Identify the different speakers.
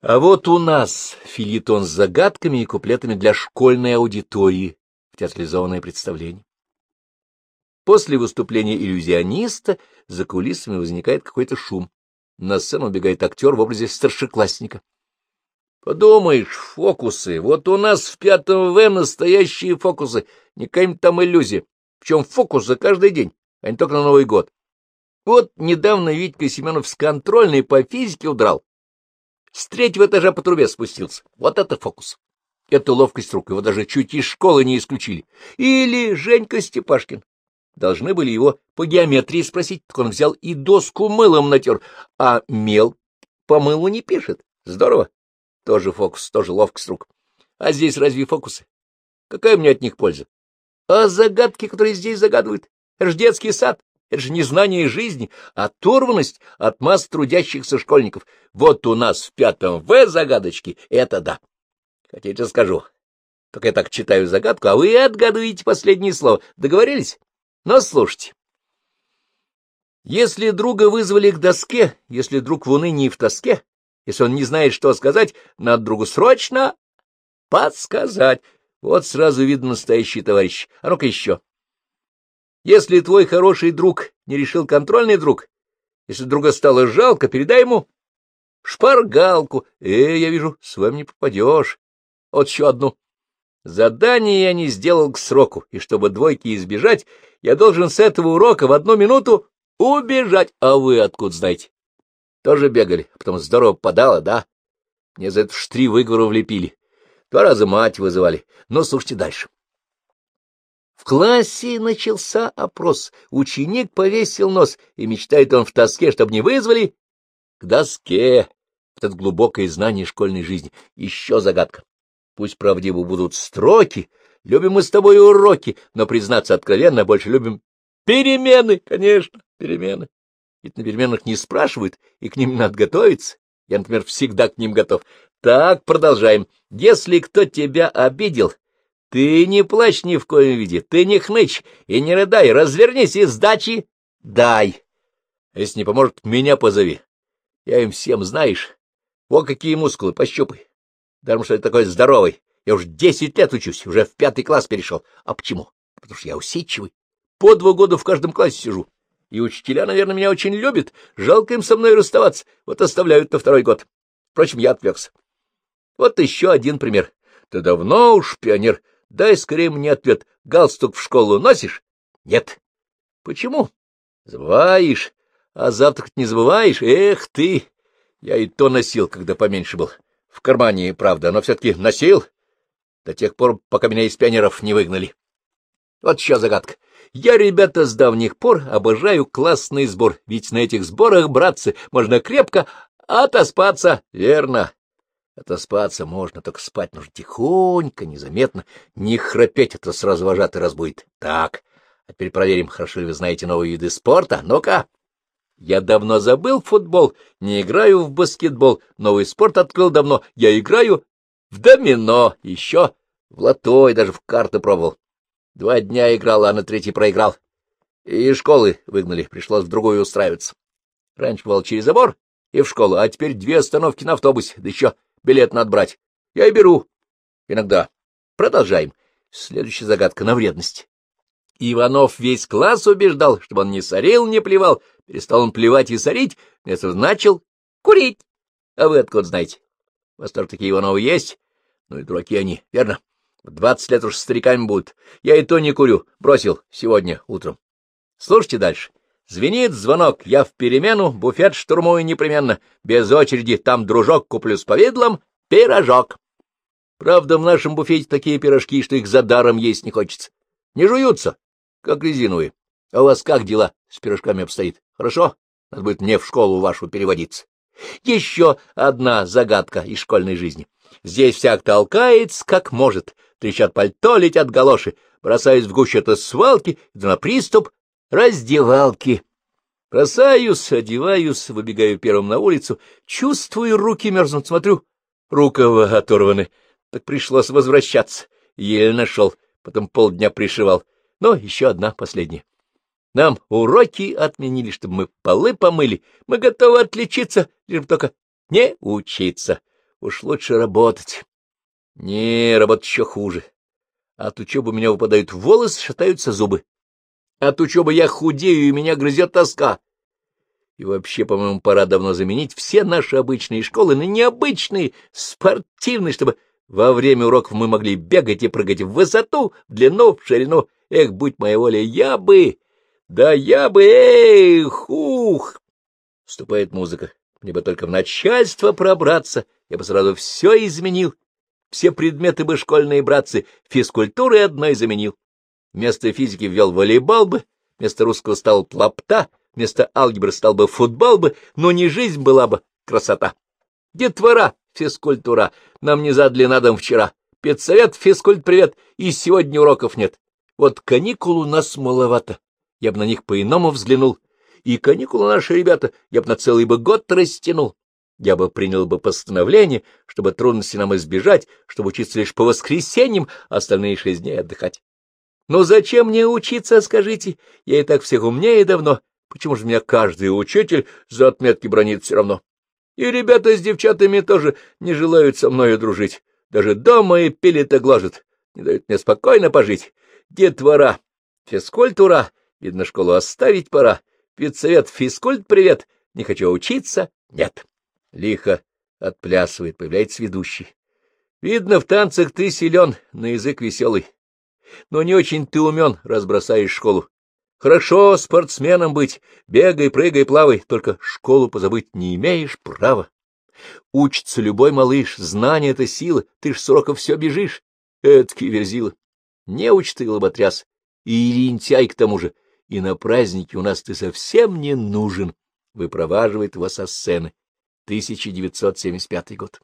Speaker 1: А вот у нас филитон с загадками и куплетами для школьной аудитории в театрализованное представление. После выступления иллюзиониста за кулисами возникает какой-то шум. На сцену убегает актер в образе старшеклассника. Подумаешь, фокусы. Вот у нас в пятом В настоящие фокусы. Не какая-нибудь там иллюзия. Причем фокусы каждый день, а не только на Новый год. Вот недавно Витька Семенов с контрольной по физике удрал. С третьего этажа по трубе спустился. Вот это фокус. Это ловкость рук. Его даже чуть из школы не исключили. Или Женька Степашкин. Должны были его по геометрии спросить, так он взял и доску мылом натер, а мел по мылу не пишет. Здорово. Тоже фокус, тоже ловкость рук. А здесь разве фокусы? Какая мне от них польза? А загадки, которые здесь загадывают? Это сад. Это же не знание жизни, а оторванность от масс трудящихся школьников. Вот у нас в пятом В загадочки — это да. Хотите, скажу. Только я так читаю загадку, а вы отгадываете последнее слово. Договорились? Но слушайте. Если друга вызвали к доске, если друг в унынии в тоске, если он не знает, что сказать, надо другу срочно подсказать. Вот сразу видно настоящий товарищ. А ну-ка еще. Если твой хороший друг не решил контрольный друг, если друга стало жалко, передай ему шпаргалку. Э, я вижу, с вами не попадешь. Вот еще одну. Задание я не сделал к сроку, и чтобы двойки избежать, я должен с этого урока в одну минуту убежать. А вы откуда знаете? Тоже бегали, а потом здорово подало, да? Мне за это в три выговору влепили. Два раза мать вызывали. Но слушайте дальше. В классе начался опрос. Ученик повесил нос, и мечтает он в тоске, чтобы не вызвали к доске. Это глубокое знание школьной жизни. Еще загадка. Пусть правдиво будут строки, любим мы с тобой уроки, но, признаться откровенно, больше любим перемены, конечно, перемены. Ведь на переменах не спрашивают, и к ним надо готовиться. Я, например, всегда к ним готов. Так, продолжаем. Если кто тебя обидел, ты не плачь ни в коем виде, ты не хнычь и не рыдай, развернись и сдачи дай. Если не поможет, меня позови. Я им всем, знаешь, вот какие мускулы, пощупай. Даром, что я такой здоровый. Я уж десять лет учусь, уже в пятый класс перешел. А почему? Потому что я усидчивый. По два года в каждом классе сижу. И учителя, наверное, меня очень любят. Жалко им со мной расставаться. Вот оставляют на второй год. Впрочем, я отвлекся. Вот еще один пример. Ты давно уж пионер. Дай скорее мне ответ. Галстук в школу носишь? Нет. Почему? Забываешь. А завтрак не забываешь? Эх ты! Я и то носил, когда поменьше был. В кармане, правда, но все-таки носил. До тех пор, пока меня из пионеров не выгнали. Вот еще загадка. Я, ребята, с давних пор обожаю классный сбор, ведь на этих сборах, братцы, можно крепко отоспаться, верно? Отоспаться можно, только спать нужно тихонько, незаметно, не храпеть, это сразу вожатый разбудит. Так, а теперь проверим, хорошо ли вы знаете новые виды спорта. Ну-ка! Я давно забыл футбол, не играю в баскетбол, новый спорт открыл давно, я играю в домино, еще в лото и даже в карты пробовал. Два дня играл, а на третий проиграл. И школы выгнали, пришлось в другую устраиваться. Раньше бывал через забор и в школу, а теперь две остановки на автобусе, да еще билет надо брать. Я и беру. Иногда. Продолжаем. Следующая загадка на вредность. Иванов весь класс убеждал, чтобы он не сорил, не плевал. Перестал он плевать и сорить, вместо начал курить. А вы откуда знаете? У вас тоже такие Ивановы есть? Ну и дураки они, верно? Двадцать лет уж стариками будут. Я и то не курю. Бросил сегодня утром. Слушайте дальше. Звенит звонок. Я в перемену, буфет штурмую непременно. Без очереди там дружок куплю с повидлом, пирожок. Правда, в нашем буфете такие пирожки, что их за даром есть не хочется. Не жуются, как резиновые. А у вас как дела с пирожками обстоит? Хорошо? Надо будет мне в школу вашу переводиться. Еще одна загадка из школьной жизни. Здесь всяк толкается, как может. Трещат пальто, летят галоши. Бросаюсь в гущу этой свалки, иду на приступ раздевалки. Бросаюсь, одеваюсь, выбегаю первым на улицу. Чувствую, руки мерзнут, смотрю. Рукава оторваны. Так пришлось возвращаться. Еле нашел, потом полдня пришивал. Но еще одна, последняя. Нам уроки отменили, чтобы мы полы помыли. Мы готовы отличиться, лишь только не учиться. Уж лучше работать. Не, работать еще хуже. От учебы у меня выпадают волосы, шатаются зубы. От учебы я худею, и меня грызет тоска. И вообще, по-моему, пора давно заменить все наши обычные школы на необычные, спортивные, чтобы во время уроков мы могли бегать и прыгать в высоту, в длину, в ширину. Эх, будь моя воля, я бы... Да я бы... Эх, ух! Вступает музыка. Мне бы только в начальство пробраться, я бы сразу все изменил. Все предметы бы школьные братцы физкультуры одной заменил. Вместо физики ввел волейбол бы, вместо русского стал плапта, вместо алгебры стал бы футбол бы, но не жизнь была бы красота. Детвора, физкультура, нам не задали на дом вчера. Педсовет, физкульт, привет, и сегодня уроков нет. Вот каникул у нас маловато, я бы на них по-иному взглянул. И каникулы наши ребята я бы на целый бы год растянул. Я бы принял бы постановление, чтобы трудности нам избежать, чтобы учиться лишь по воскресеньям, а остальные шесть дней отдыхать. Но зачем мне учиться, скажите? Я и так всех умнее давно. Почему же меня каждый учитель за отметки бронит все равно? И ребята с девчатами тоже не желают со мною дружить. Даже дома и пилит глажет, не дают мне спокойно пожить. Детвора, физкультура, видно, школу оставить пора. Педсовет, физкульт, привет, не хочу учиться, нет. Лихо отплясывает, появляется ведущий. Видно, в танцах ты силен, на язык веселый. Но не очень ты умен, разбросаешь школу. Хорошо спортсменом быть, бегай, прыгай, плавай, только школу позабыть не имеешь права. Учится любой малыш, знание — это сила, ты ж с уроков все бежишь. Эдакий верзила. Не уч ты, лоботряс, и лентяй к тому же, и на празднике у нас ты совсем не нужен, выпроваживает вас со сцены. 1975 год.